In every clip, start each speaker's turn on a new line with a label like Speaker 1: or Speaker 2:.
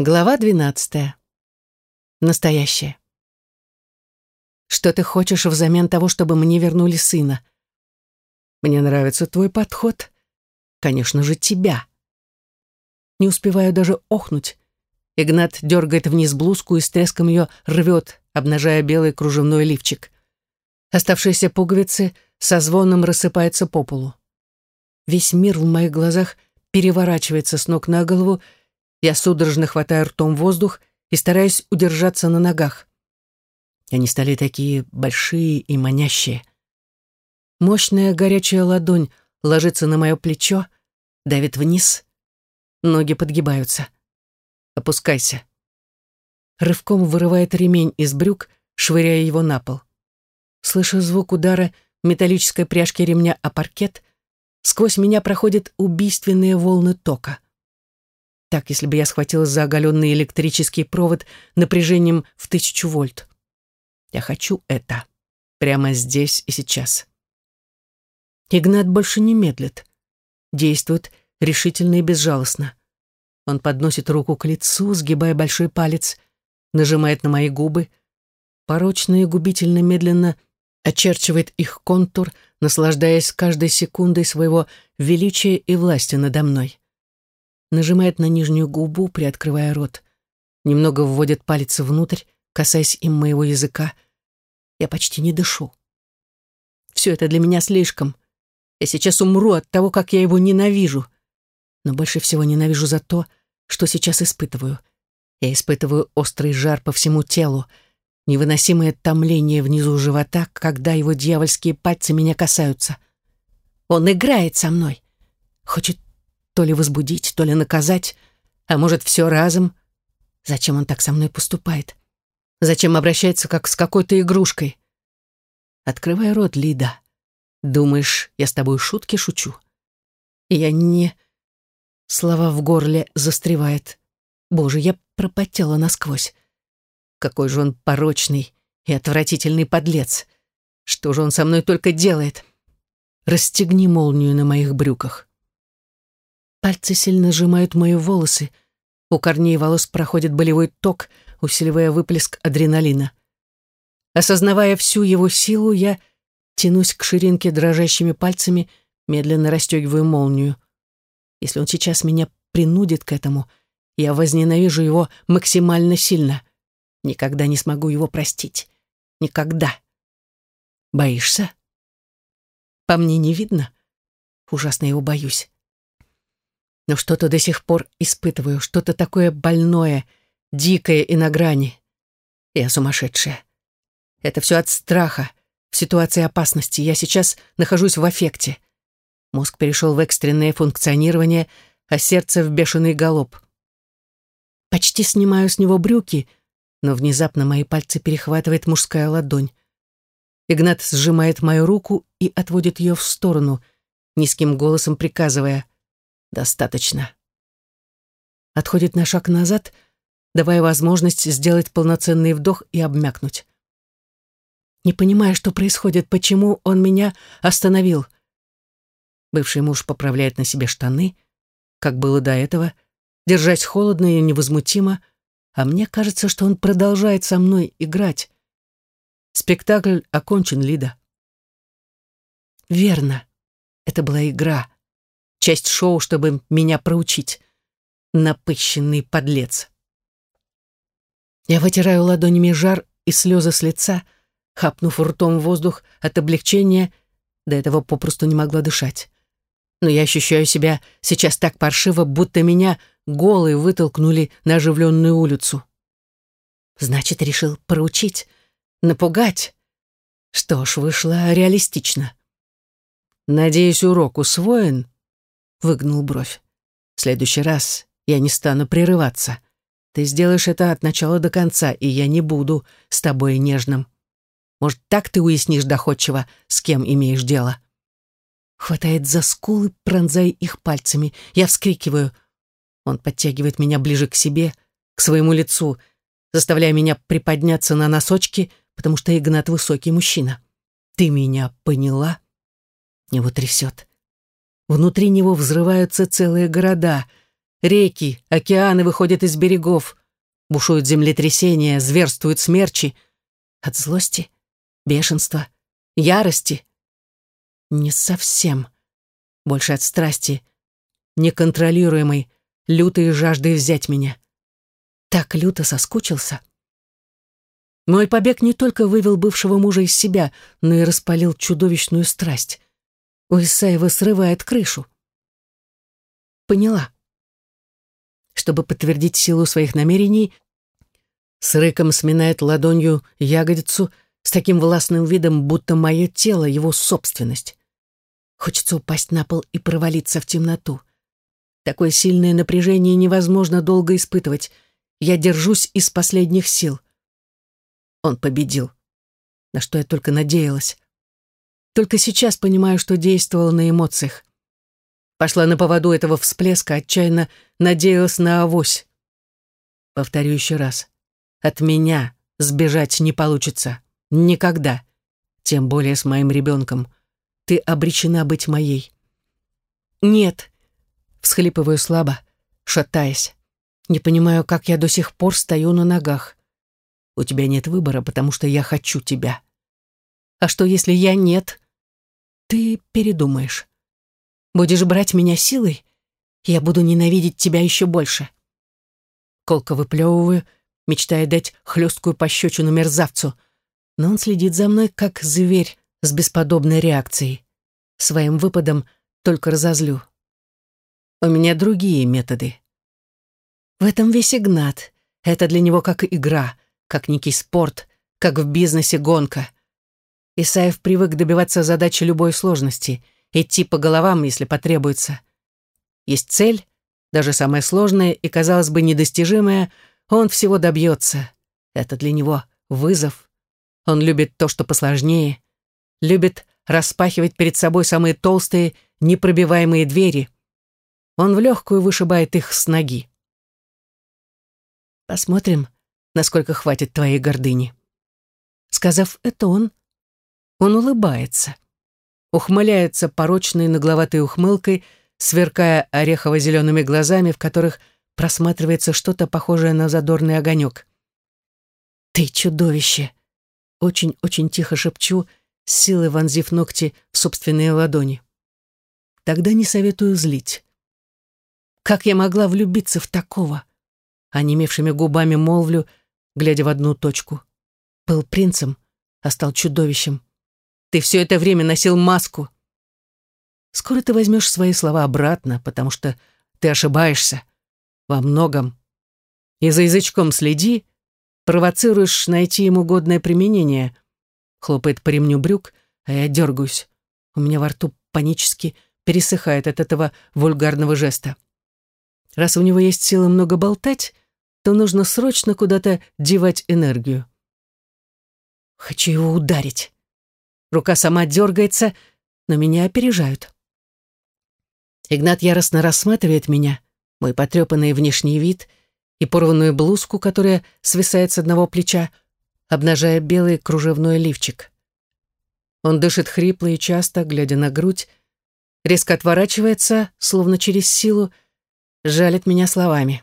Speaker 1: Глава двенадцатая. Настоящее. Что ты хочешь взамен того, чтобы мне вернули сына? Мне нравится твой подход. Конечно же, тебя. Не успеваю даже охнуть. Игнат дергает вниз блузку и с треском ее рвет, обнажая белый кружевной лифчик. Оставшиеся пуговицы со звоном рассыпаются по полу. Весь мир в моих глазах переворачивается с ног на голову, я судорожно хватаю ртом воздух и стараюсь удержаться на ногах. Они стали такие большие и манящие. Мощная горячая ладонь ложится на мое плечо, давит вниз. Ноги подгибаются. Опускайся. Рывком вырывает ремень из брюк, швыряя его на пол. Слышу звук удара металлической пряжки ремня о паркет. Сквозь меня проходят убийственные волны тока так, если бы я схватилась за оголенный электрический провод напряжением в тысячу вольт. Я хочу это. Прямо здесь и сейчас. Игнат больше не медлит. Действует решительно и безжалостно. Он подносит руку к лицу, сгибая большой палец, нажимает на мои губы, порочно и губительно медленно очерчивает их контур, наслаждаясь каждой секундой своего величия и власти надо мной нажимает на нижнюю губу, приоткрывая рот. Немного вводит палец внутрь, касаясь им моего языка. Я почти не дышу. Все это для меня слишком. Я сейчас умру от того, как я его ненавижу. Но больше всего ненавижу за то, что сейчас испытываю. Я испытываю острый жар по всему телу, невыносимое томление внизу живота, когда его дьявольские пальцы меня касаются. Он играет со мной. Хочет то ли возбудить, то ли наказать, а может, все разом. Зачем он так со мной поступает? Зачем обращается, как с какой-то игрушкой? Открывай рот, Лида. Думаешь, я с тобой шутки шучу? Я не... Слова в горле застревает. Боже, я пропотела насквозь. Какой же он порочный и отвратительный подлец. Что же он со мной только делает? Расстегни молнию на моих брюках. Пальцы сильно сжимают мои волосы. У корней волос проходит болевой ток, усиливая выплеск адреналина. Осознавая всю его силу, я тянусь к ширинке дрожащими пальцами, медленно расстегиваю молнию. Если он сейчас меня принудит к этому, я возненавижу его максимально сильно. Никогда не смогу его простить. Никогда. Боишься? По мне не видно. Ужасно его боюсь но что-то до сих пор испытываю, что-то такое больное, дикое и на грани. Я сумасшедшая. Это все от страха, в ситуации опасности. Я сейчас нахожусь в аффекте. Мозг перешел в экстренное функционирование, а сердце в бешеный галоп. Почти снимаю с него брюки, но внезапно мои пальцы перехватывает мужская ладонь. Игнат сжимает мою руку и отводит ее в сторону, низким голосом приказывая — Достаточно. Отходит на шаг назад, давая возможность сделать полноценный вдох и обмякнуть. Не понимая, что происходит, почему он меня остановил. Бывший муж поправляет на себе штаны, как было до этого, держась холодно и невозмутимо, а мне кажется, что он продолжает со мной играть. Спектакль окончен, Лида. Верно, это была игра часть шоу, чтобы меня проучить. Напыщенный подлец. Я вытираю ладонями жар и слезы с лица, хапнув ртом воздух от облегчения, до этого попросту не могла дышать. Но я ощущаю себя сейчас так паршиво, будто меня голой вытолкнули на оживленную улицу. Значит, решил проучить, напугать. Что ж, вышло реалистично. Надеюсь, урок усвоен, выгнул бровь. «В следующий раз я не стану прерываться. Ты сделаешь это от начала до конца, и я не буду с тобой нежным. Может, так ты уяснишь доходчиво, с кем имеешь дело?» Хватает за скулы, пронзая их пальцами. Я вскрикиваю. Он подтягивает меня ближе к себе, к своему лицу, заставляя меня приподняться на носочки, потому что Игнат высокий мужчина. «Ты меня поняла?» Его трясет. Внутри него взрываются целые города. Реки, океаны выходят из берегов. Бушуют землетрясения, зверствуют смерчи. От злости, бешенства, ярости. Не совсем. Больше от страсти, неконтролируемой, лютой жаждой взять меня. Так люто соскучился. Мой побег не только вывел бывшего мужа из себя, но и распалил чудовищную страсть. У Исаева срывает крышу. Поняла. Чтобы подтвердить силу своих намерений, с рыком сминает ладонью ягодицу с таким властным видом, будто мое тело — его собственность. Хочется упасть на пол и провалиться в темноту. Такое сильное напряжение невозможно долго испытывать. Я держусь из последних сил. Он победил. На что я только надеялась. Только сейчас понимаю, что действовала на эмоциях. Пошла на поводу этого всплеска, отчаянно надеялась на авось. Повторю еще раз. От меня сбежать не получится. Никогда. Тем более с моим ребенком. Ты обречена быть моей. Нет. Всхлипываю слабо, шатаясь. Не понимаю, как я до сих пор стою на ногах. У тебя нет выбора, потому что я хочу тебя. А что, если я нет? Ты передумаешь. Будешь брать меня силой, я буду ненавидеть тебя еще больше. Колко выплевываю, мечтая дать хлесткую пощечину мерзавцу, но он следит за мной, как зверь с бесподобной реакцией. Своим выпадом только разозлю. У меня другие методы. В этом весь Игнат. Это для него как игра, как некий спорт, как в бизнесе гонка. Исаев привык добиваться задачи любой сложности — идти по головам, если потребуется. Есть цель, даже самая сложная и, казалось бы, недостижимая, он всего добьется. Это для него вызов. Он любит то, что посложнее, любит распахивать перед собой самые толстые, непробиваемые двери. Он в легкую вышибает их с ноги. Посмотрим, насколько хватит твоей гордыни. Сказав это, он... Он улыбается ухмыляется порочной нагловатой ухмылкой, сверкая орехово-зелеными глазами, в которых просматривается что-то похожее на задорный огонек. «Ты чудовище!» Очень-очень тихо шепчу, с силой вонзив ногти в собственные ладони. Тогда не советую злить. Как я могла влюбиться в такого? Онемевшими губами молвлю, глядя в одну точку. Был принцем, а стал чудовищем. Ты все это время носил маску. Скоро ты возьмешь свои слова обратно, потому что ты ошибаешься во многом. И за язычком следи, провоцируешь найти ему годное применение. Хлопает по ремню брюк, а я дергаюсь. У меня во рту панически пересыхает от этого вульгарного жеста. Раз у него есть силы много болтать, то нужно срочно куда-то девать энергию. Хочу его ударить. Рука сама дергается, но меня опережают. Игнат яростно рассматривает меня, мой потрепанный внешний вид и порванную блузку, которая свисает с одного плеча, обнажая белый кружевной лифчик. Он дышит хрипло и часто, глядя на грудь, резко отворачивается, словно через силу, жалит меня словами.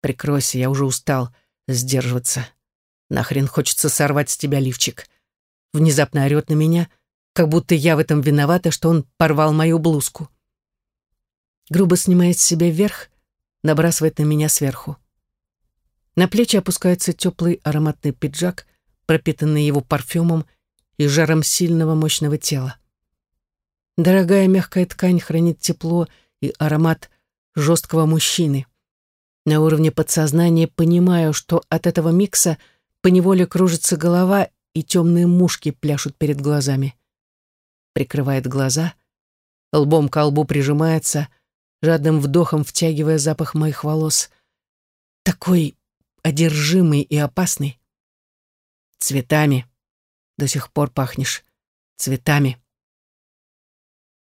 Speaker 1: «Прикройся, я уже устал сдерживаться. Нахрен хочется сорвать с тебя лифчик внезапно орет на меня, как будто я в этом виновата, что он порвал мою блузку. Грубо снимает с себя вверх, набрасывает на меня сверху. На плечи опускается теплый ароматный пиджак, пропитанный его парфюмом и жаром сильного мощного тела. Дорогая мягкая ткань хранит тепло и аромат жесткого мужчины. На уровне подсознания понимаю, что от этого микса поневоле кружится голова и темные мушки пляшут перед глазами. Прикрывает глаза, лбом к лбу прижимается, жадным вдохом втягивая запах моих волос. Такой одержимый и опасный. Цветами. До сих пор пахнешь. Цветами.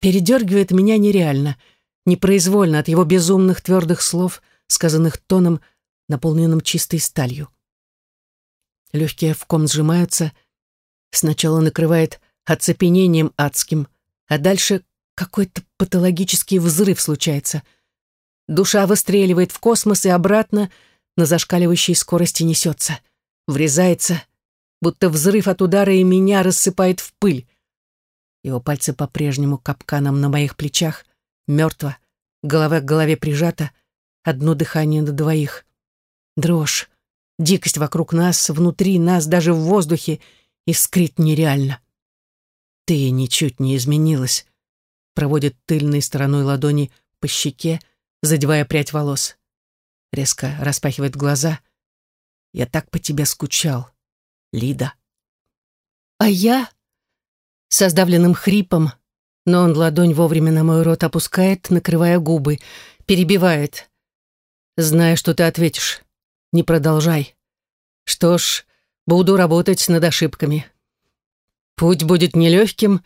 Speaker 1: Передергивает меня нереально, непроизвольно от его безумных твердых слов, сказанных тоном, наполненным чистой сталью. Легкие в ком сжимаются. Сначала накрывает оцепенением адским, а дальше какой-то патологический взрыв случается. Душа выстреливает в космос и обратно на зашкаливающей скорости несется. Врезается, будто взрыв от удара и меня рассыпает в пыль. Его пальцы по-прежнему капканом на моих плечах, мертво, голова к голове прижата, одно дыхание на двоих. Дрожь, дикость вокруг нас, внутри нас, даже в воздухе, искрит нереально. Ты ничуть не изменилась, проводит тыльной стороной ладони по щеке, задевая прядь волос. Резко распахивает глаза. Я так по тебе скучал, Лида. А я со сдавленным хрипом, но он ладонь вовремя на мой рот опускает, накрывая губы, перебивает. Зная, что ты ответишь. Не продолжай. Что ж, буду работать над ошибками. Путь будет нелегким,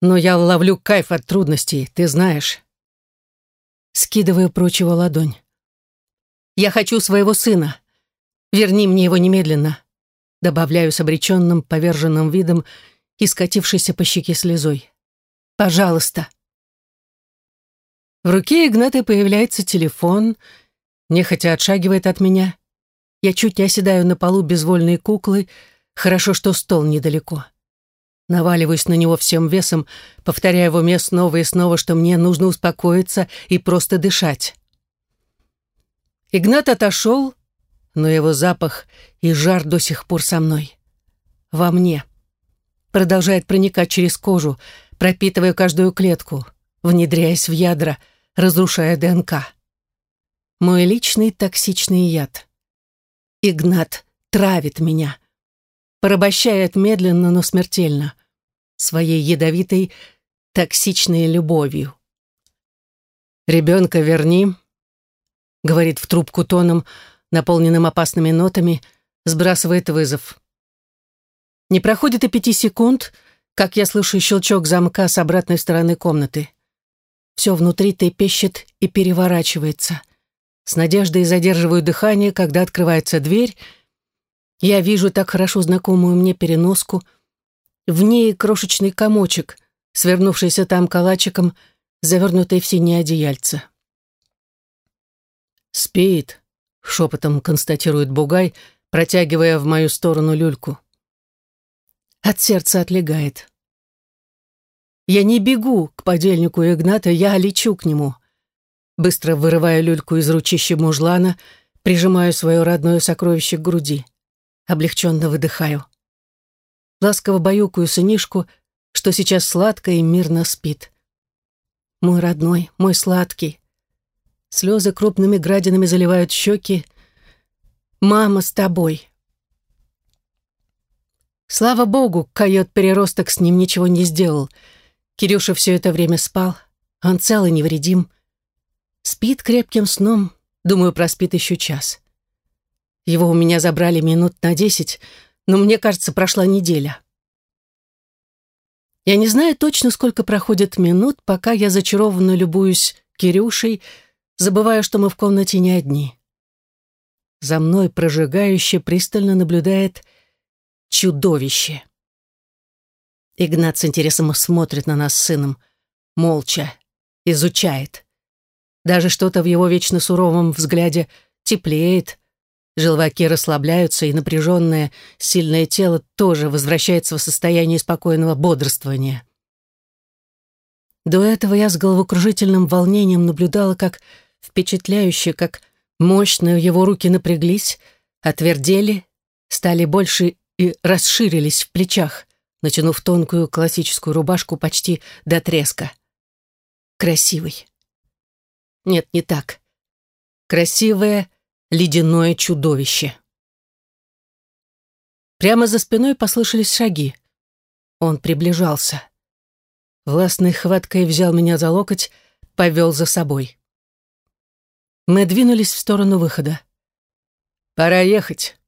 Speaker 1: но я ловлю кайф от трудностей, ты знаешь. Скидываю прочь ладонь. Я хочу своего сына. Верни мне его немедленно. Добавляю с обреченным, поверженным видом и скатившейся по щеке слезой. «Пожалуйста». В руке Игната появляется телефон, нехотя отшагивает от меня. Я чуть не оседаю на полу безвольной куклы, хорошо, что стол недалеко. Наваливаюсь на него всем весом, повторяя в уме снова и снова, что мне нужно успокоиться и просто дышать. Игнат отошел, но его запах и жар до сих пор со мной. Во мне продолжает проникать через кожу, пропитывая каждую клетку, внедряясь в ядра, разрушая ДНК. Мой личный токсичный яд. Игнат травит меня, порабощает медленно, но смертельно, своей ядовитой, токсичной любовью. «Ребенка верни», — говорит в трубку тоном, наполненным опасными нотами, сбрасывает вызов. Не проходит и пяти секунд, как я слышу щелчок замка с обратной стороны комнаты. Все внутри трепещет и переворачивается. С надеждой задерживаю дыхание, когда открывается дверь. Я вижу так хорошо знакомую мне переноску. В ней крошечный комочек, свернувшийся там калачиком, завернутый в синее одеяльце. «Спит», — шепотом констатирует Бугай, протягивая в мою сторону люльку. От сердца отлегает. Я не бегу к подельнику Игната, я лечу к нему. Быстро вырываю люльку из ручища мужлана, прижимаю свое родное сокровище к груди. Облегченно выдыхаю. Ласково баюкаю сынишку, что сейчас сладко и мирно спит. Мой родной, мой сладкий. Слезы крупными градинами заливают щеки. «Мама с тобой!» Слава богу, койот-переросток с ним ничего не сделал. Кирюша все это время спал. Он цел и невредим. Спит крепким сном. Думаю, проспит еще час. Его у меня забрали минут на десять, но мне кажется, прошла неделя. Я не знаю точно, сколько проходит минут, пока я зачарованно любуюсь Кирюшей, забывая, что мы в комнате не одни. За мной прожигающе пристально наблюдает чудовище. Игнат с интересом смотрит на нас с сыном, молча, изучает. Даже что-то в его вечно суровом взгляде теплеет, желваки расслабляются, и напряженное, сильное тело тоже возвращается в состояние спокойного бодрствования. До этого я с головокружительным волнением наблюдала, как впечатляюще, как мощно его руки напряглись, отвердели, стали больше и расширились в плечах, натянув тонкую классическую рубашку почти до треска. Красивый. Нет, не так. Красивое ледяное чудовище. Прямо за спиной послышались шаги. Он приближался. Властной хваткой взял меня за локоть, повел за собой. Мы двинулись в сторону выхода. «Пора ехать»,